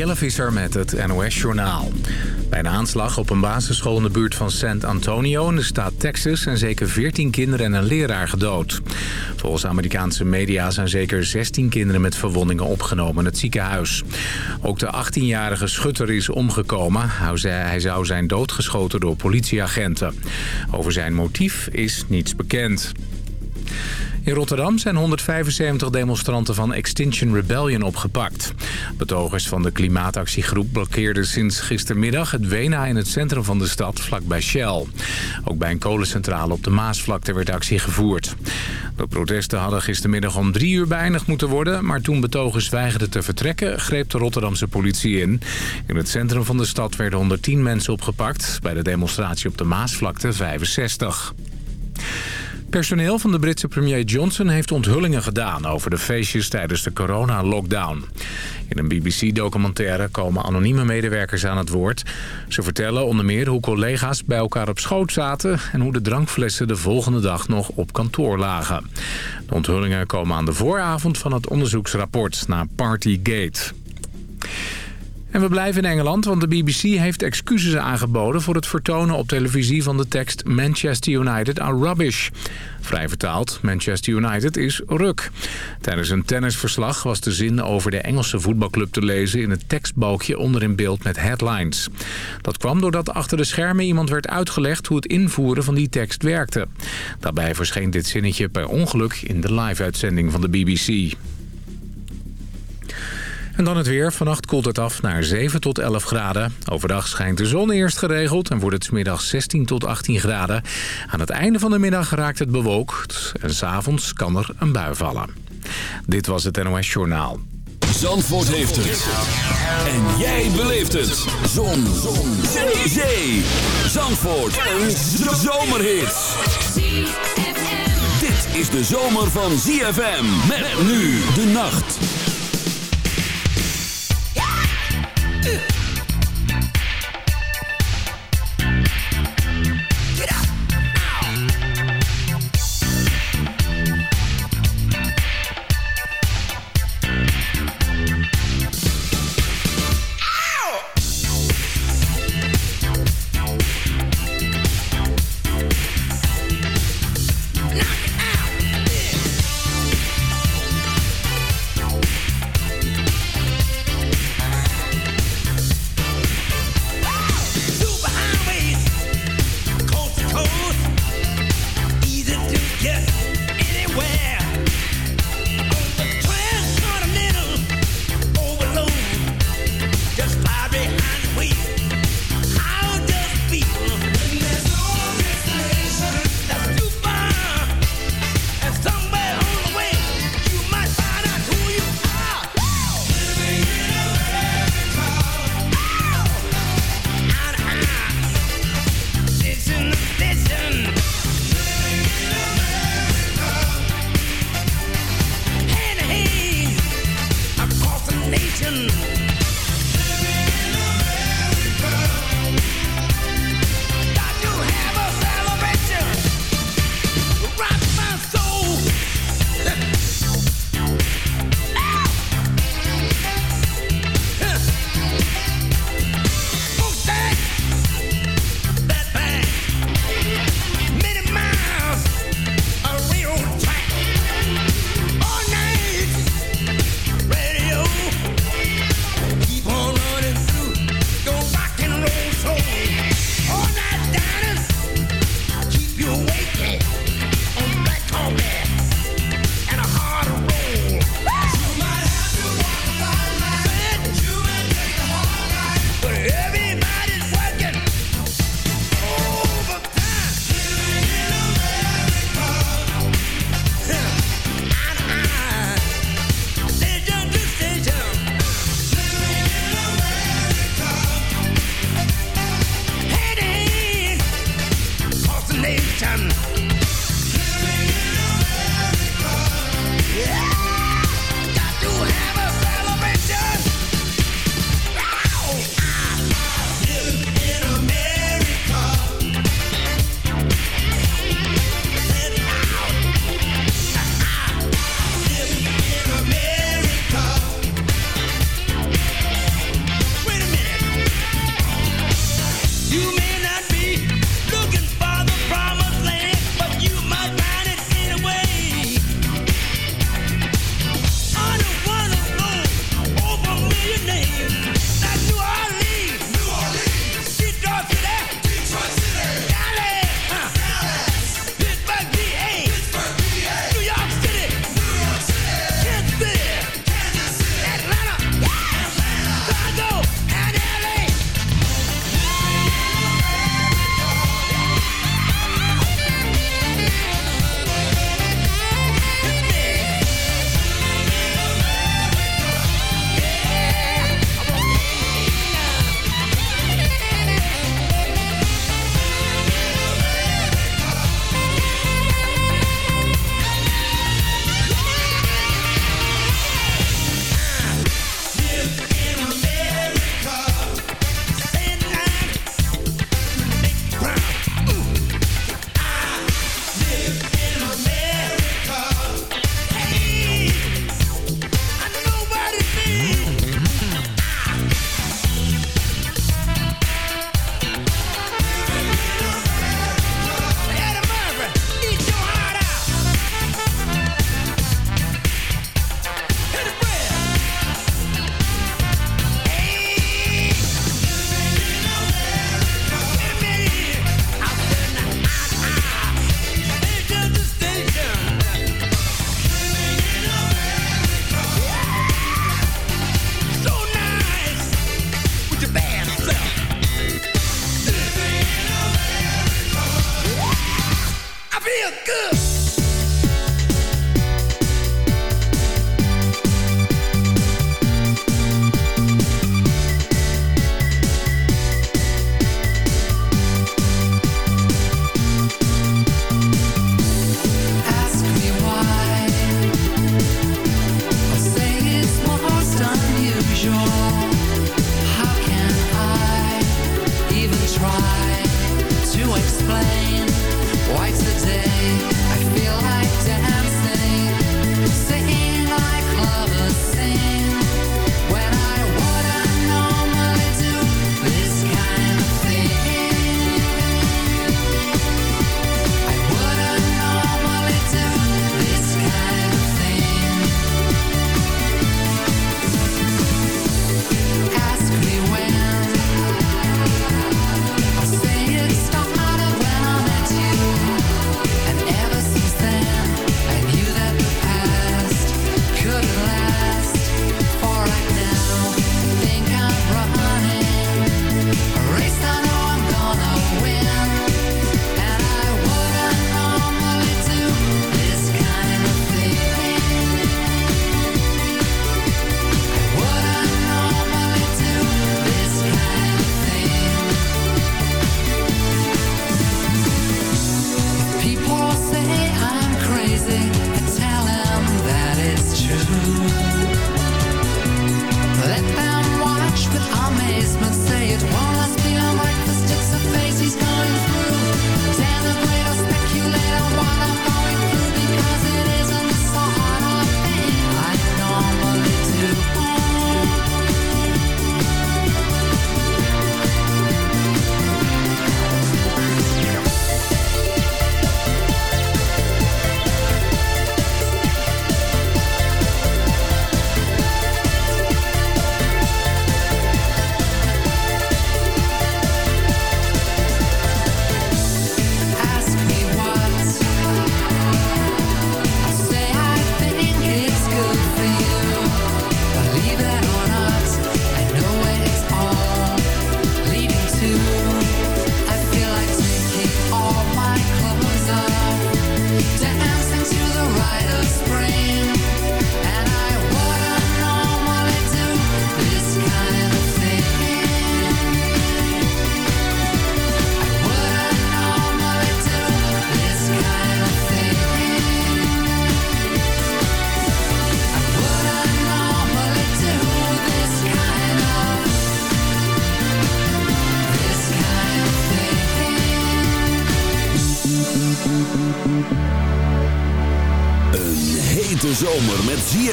Jelle Visser met het NOS-journaal. Bij een aanslag op een basisschool in de buurt van San Antonio in de staat Texas... zijn zeker 14 kinderen en een leraar gedood. Volgens Amerikaanse media zijn zeker 16 kinderen met verwondingen opgenomen in het ziekenhuis. Ook de 18-jarige schutter is omgekomen. Hij zou zijn doodgeschoten door politieagenten. Over zijn motief is niets bekend. In Rotterdam zijn 175 demonstranten van Extinction Rebellion opgepakt. Betogers van de klimaatactiegroep blokkeerden sinds gistermiddag het Wena in het centrum van de stad vlakbij Shell. Ook bij een kolencentrale op de Maasvlakte werd actie gevoerd. De protesten hadden gistermiddag om drie uur beëindigd moeten worden... maar toen betogers weigerden te vertrekken, greep de Rotterdamse politie in. In het centrum van de stad werden 110 mensen opgepakt, bij de demonstratie op de Maasvlakte 65. Personeel van de Britse premier Johnson heeft onthullingen gedaan over de feestjes tijdens de corona-lockdown. In een BBC-documentaire komen anonieme medewerkers aan het woord. Ze vertellen onder meer hoe collega's bij elkaar op schoot zaten... en hoe de drankflessen de volgende dag nog op kantoor lagen. De onthullingen komen aan de vooravond van het onderzoeksrapport naar Partygate. En we blijven in Engeland, want de BBC heeft excuses aangeboden... voor het vertonen op televisie van de tekst Manchester United are rubbish. Vrij vertaald, Manchester United is ruk. Tijdens een tennisverslag was de zin over de Engelse voetbalclub te lezen... in het tekstbalkje onder in beeld met headlines. Dat kwam doordat achter de schermen iemand werd uitgelegd... hoe het invoeren van die tekst werkte. Daarbij verscheen dit zinnetje per ongeluk in de live-uitzending van de BBC. En dan het weer. Vannacht koelt het af naar 7 tot 11 graden. Overdag schijnt de zon eerst geregeld en wordt het middag 16 tot 18 graden. Aan het einde van de middag raakt het bewolkt en s'avonds kan er een bui vallen. Dit was het NOS Journaal. Zandvoort heeft het. En jij beleeft het. Zon. zon. Zee. Zee. Zandvoort. Een zomerhit. Dit is de zomer van ZFM. Met nu de nacht.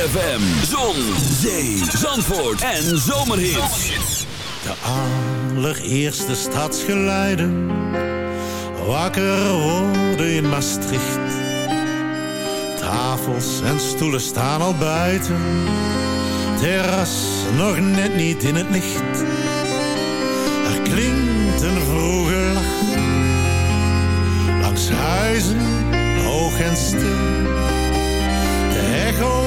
ZFM, Zon, Zee, Zandvoort en Zomerhits. De allereerste stadsgeluiden, wakker worden in Maastricht. Tafels en stoelen staan al buiten, terras nog net niet in het licht. Er klinkt een vroege lach, langs huizen, hoog en stil echo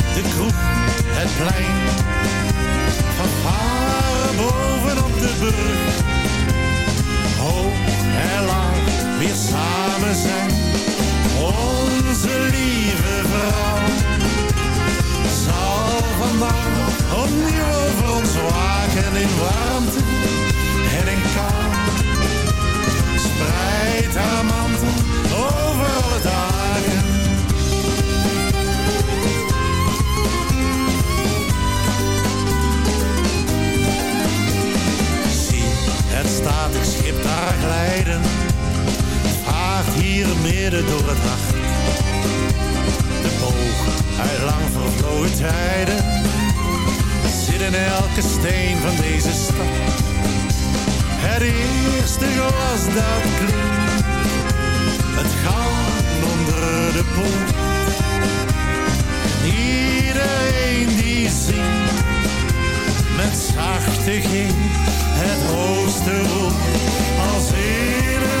de kroeg het plein. Van varen bovenop de brug. Hoog en laag weer samen zijn. Onze lieve vrouw zal vandaag opnieuw over ons waken in warmte door het. De boog uit lang vervlogen tijden. Zit in elke steen van deze stad. Het eerste glas dat klinkt. Het gaat onder de poort. Iedereen die zingt. Met zachte ging het hoogste roep als ademzucht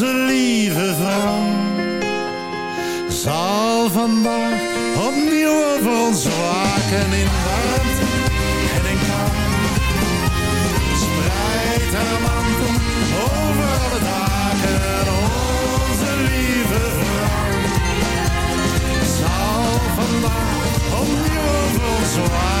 onze lieve vrouw zal vandaag opnieuw over ons waken in warmte en in kou. spreidt haar mantel over alle dagen, onze lieve vrouw zal vandaag opnieuw over ons waken.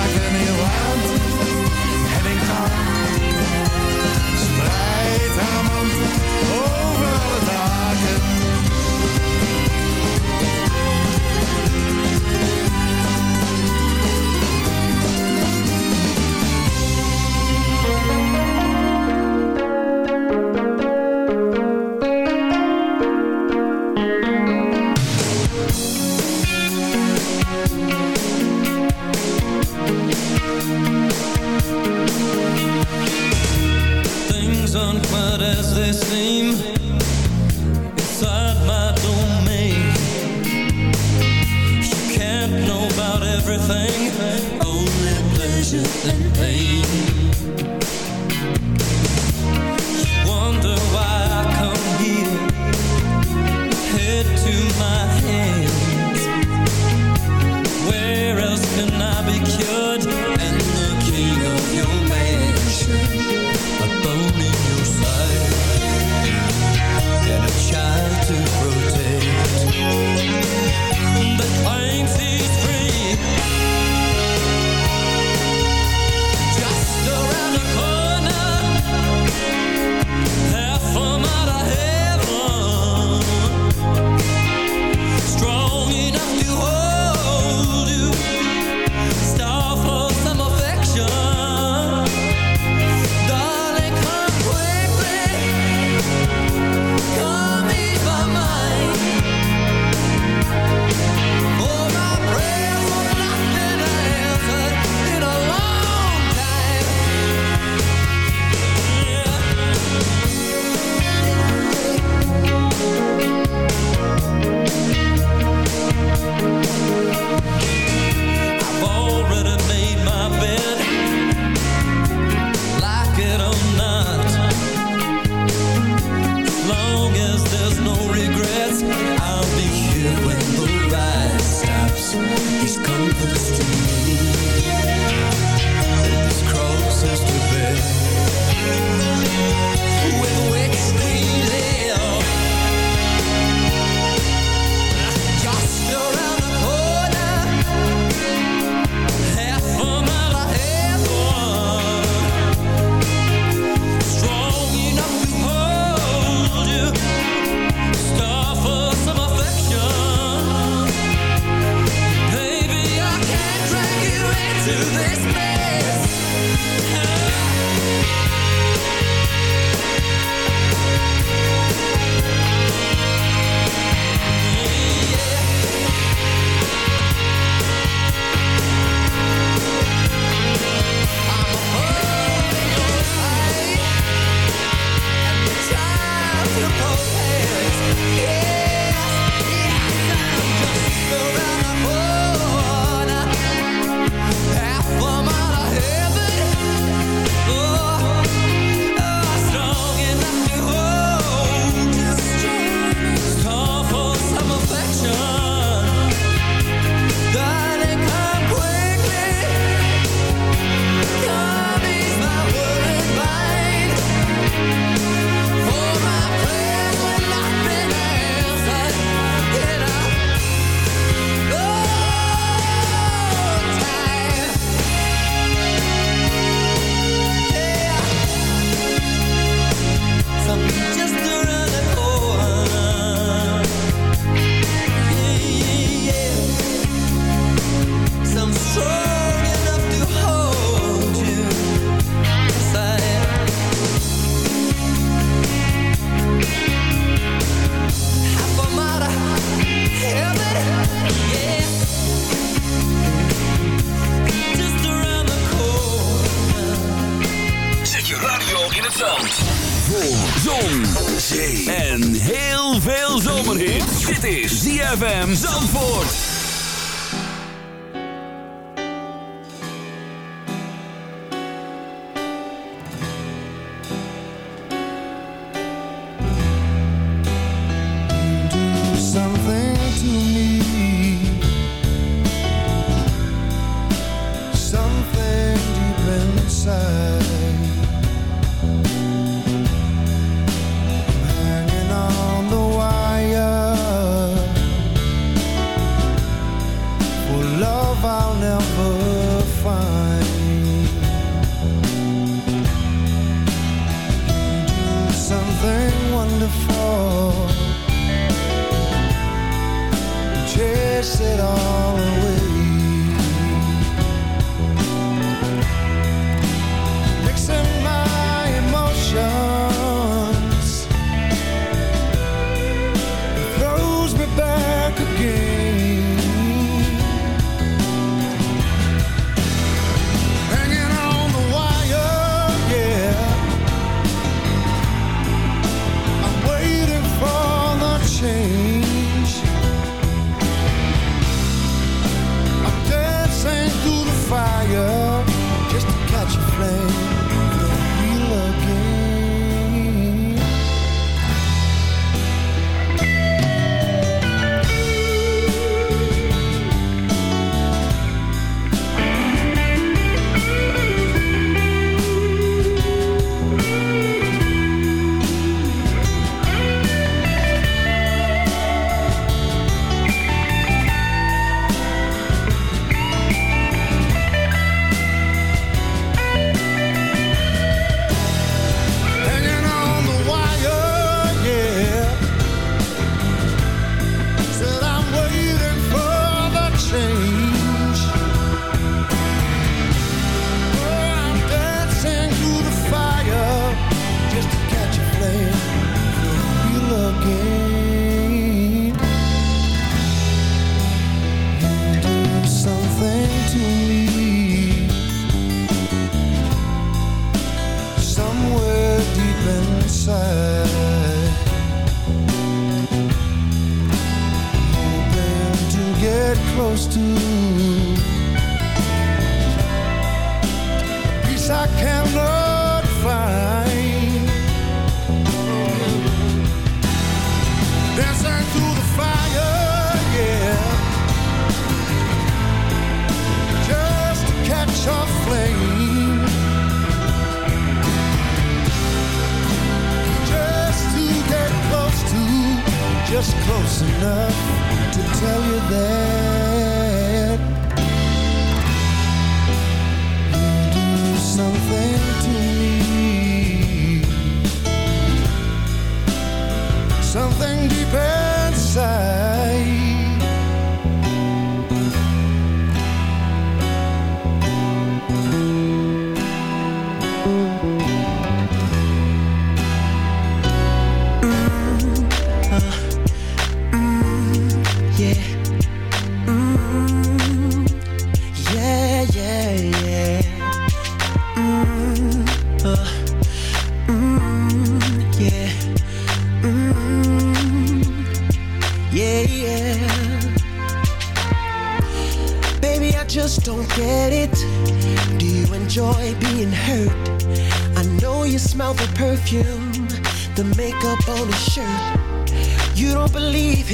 Something deep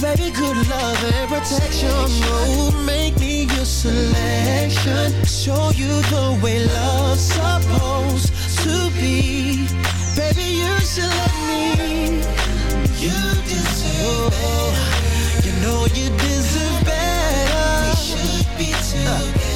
Baby, good love and protection. Oh, make me your selection. Show you the way love's supposed to be. Baby, you should let me. You deserve better. You know you deserve better. We should be together. Baby,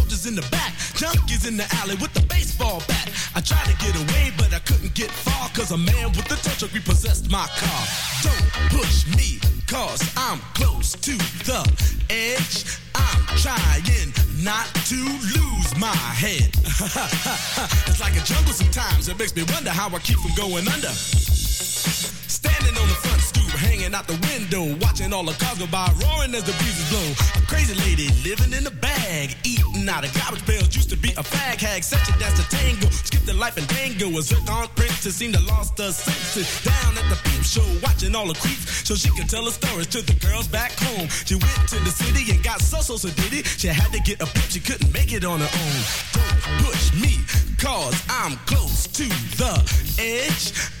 roaches in the back. Junkies in the alley with the baseball bat. I tried to get away, but I couldn't get far. Cause a man with a tow truck repossessed my car. Don't push me, cause I'm close to the edge. I'm trying not to lose my head. it's like a jungle sometimes. It makes me wonder how I keep from going under. Standing on the front stoop, hanging out the window, watching all the cars go by, roaring as the breezes blow. A crazy lady living in a bag, eating out of garbage pails. Used to be a fag hag, such a dance to tango. Skipped the life and. Was a zircon princess seemed to lost her senses. Down at the peep show, watching all the creeps, so she could tell her stories to the girls back home. She went to the city and got so so so did it. She had to get a pimp, she couldn't make it on her own. Don't push me, cause I'm close to the edge.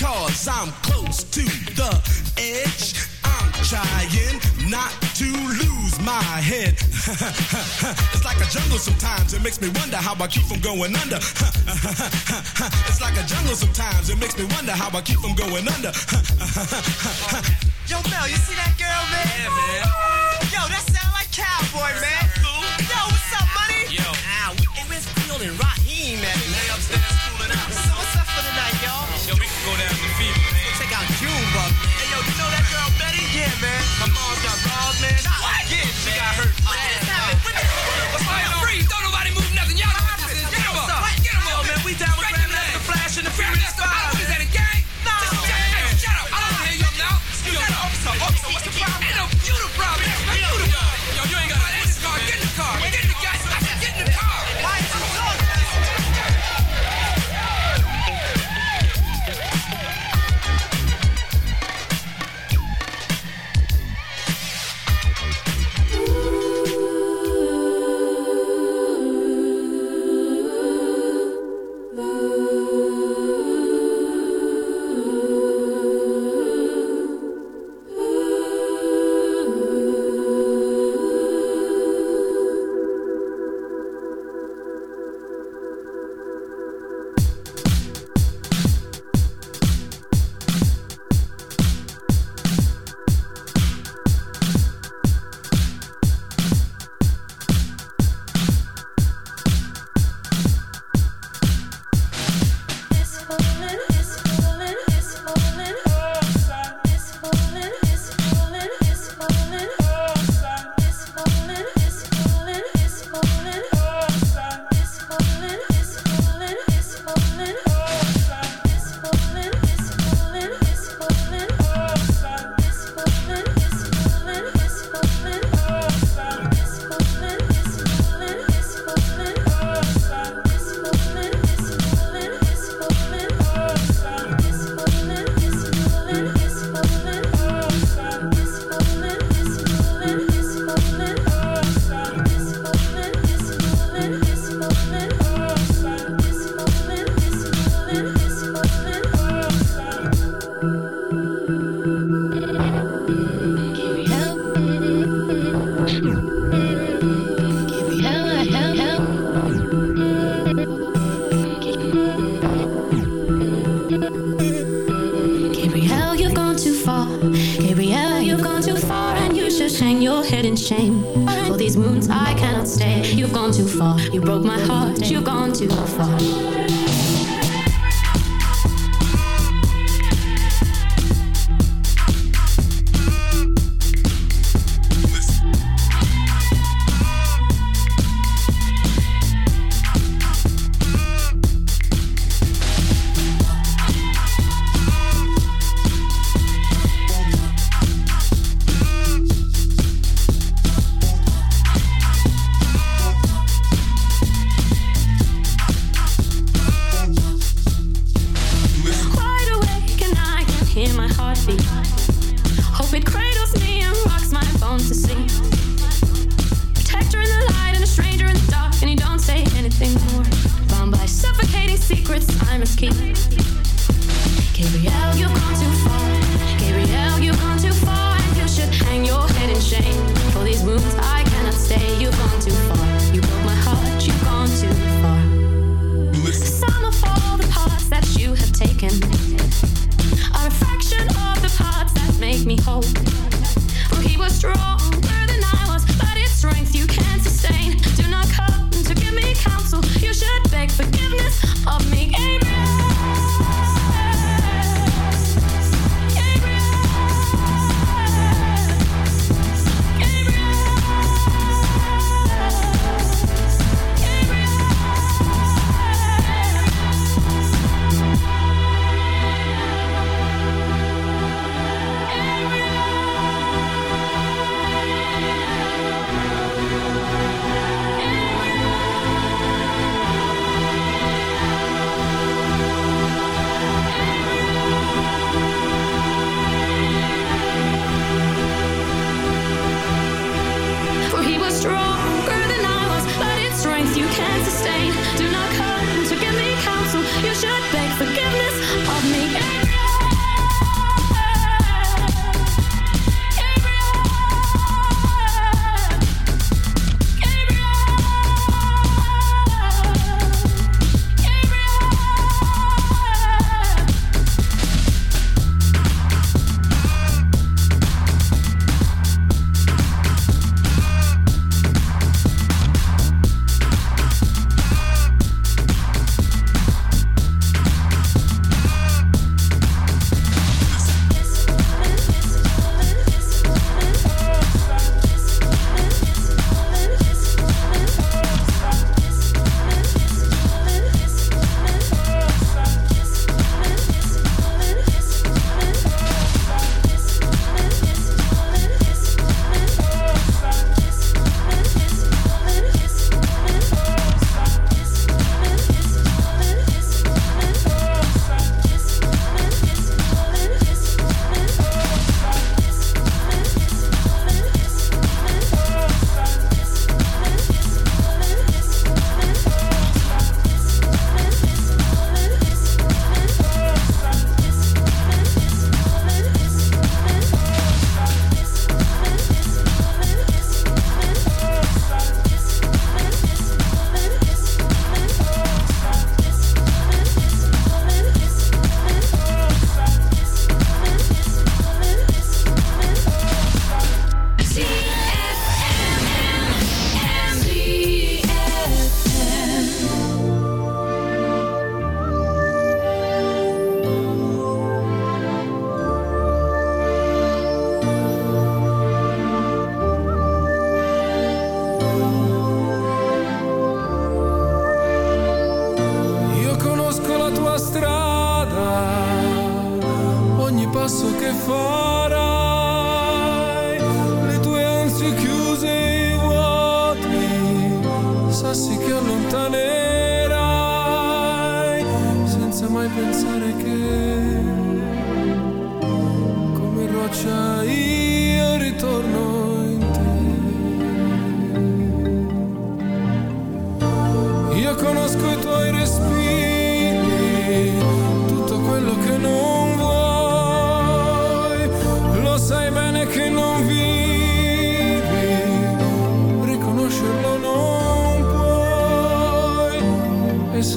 cause I'm close to the edge. I'm trying not to lose my head. it's like a jungle sometimes. It makes me wonder how I keep from going under. it's like a jungle sometimes. It makes me wonder how I keep from going under. Yo, Mel, you see that girl, man? Yeah, man. Yo, that sound like cowboy, man. Yo, what's up, money? Yo. Ah, hey, where's Field and Raheem at, man? They upstairs Yo, we can go down to the fever, man. Check out man. Hey, yo, you know that girl Betty? Yeah, man. My mom's got balls, man. What? Yeah, she got hurt.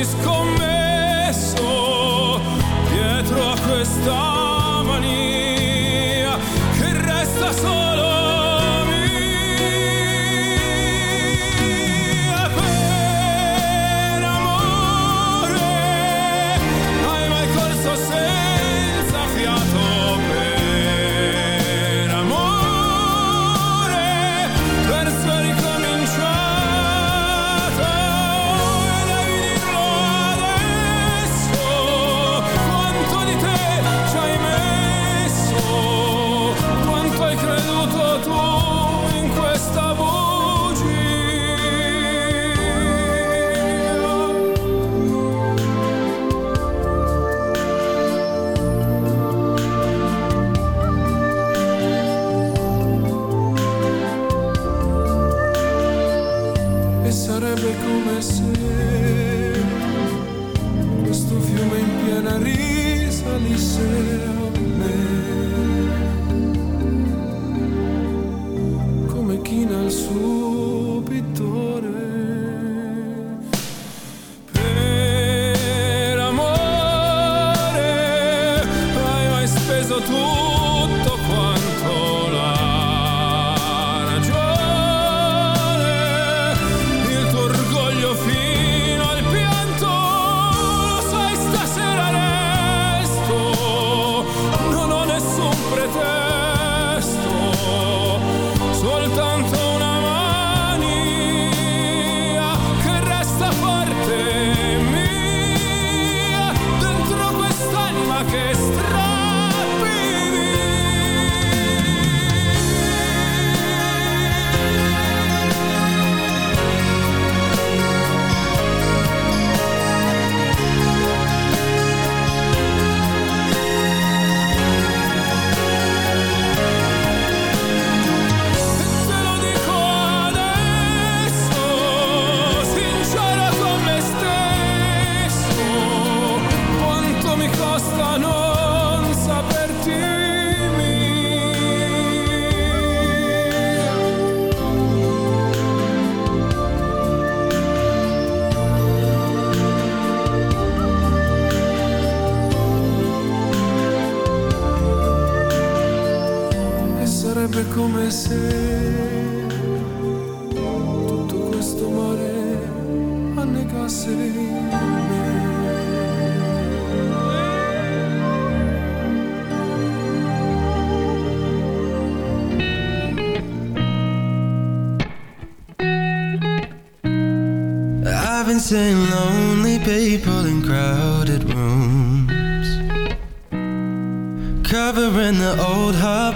pagato e 路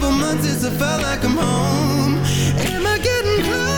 Couple months since I felt like I'm home. Am I getting closer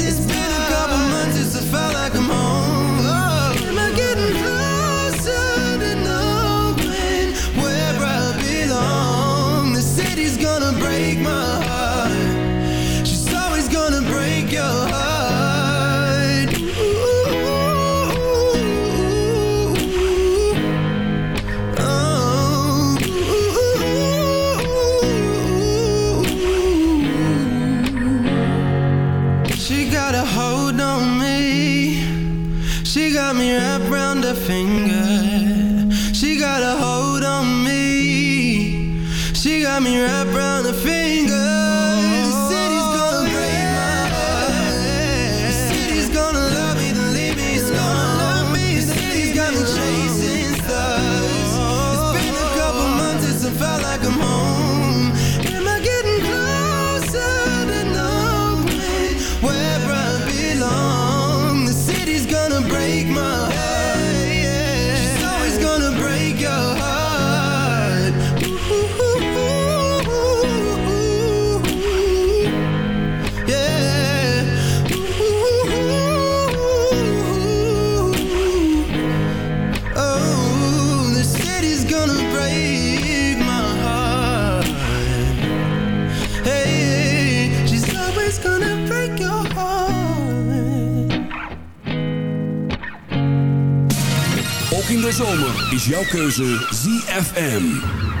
Is jouw keuze ZFM.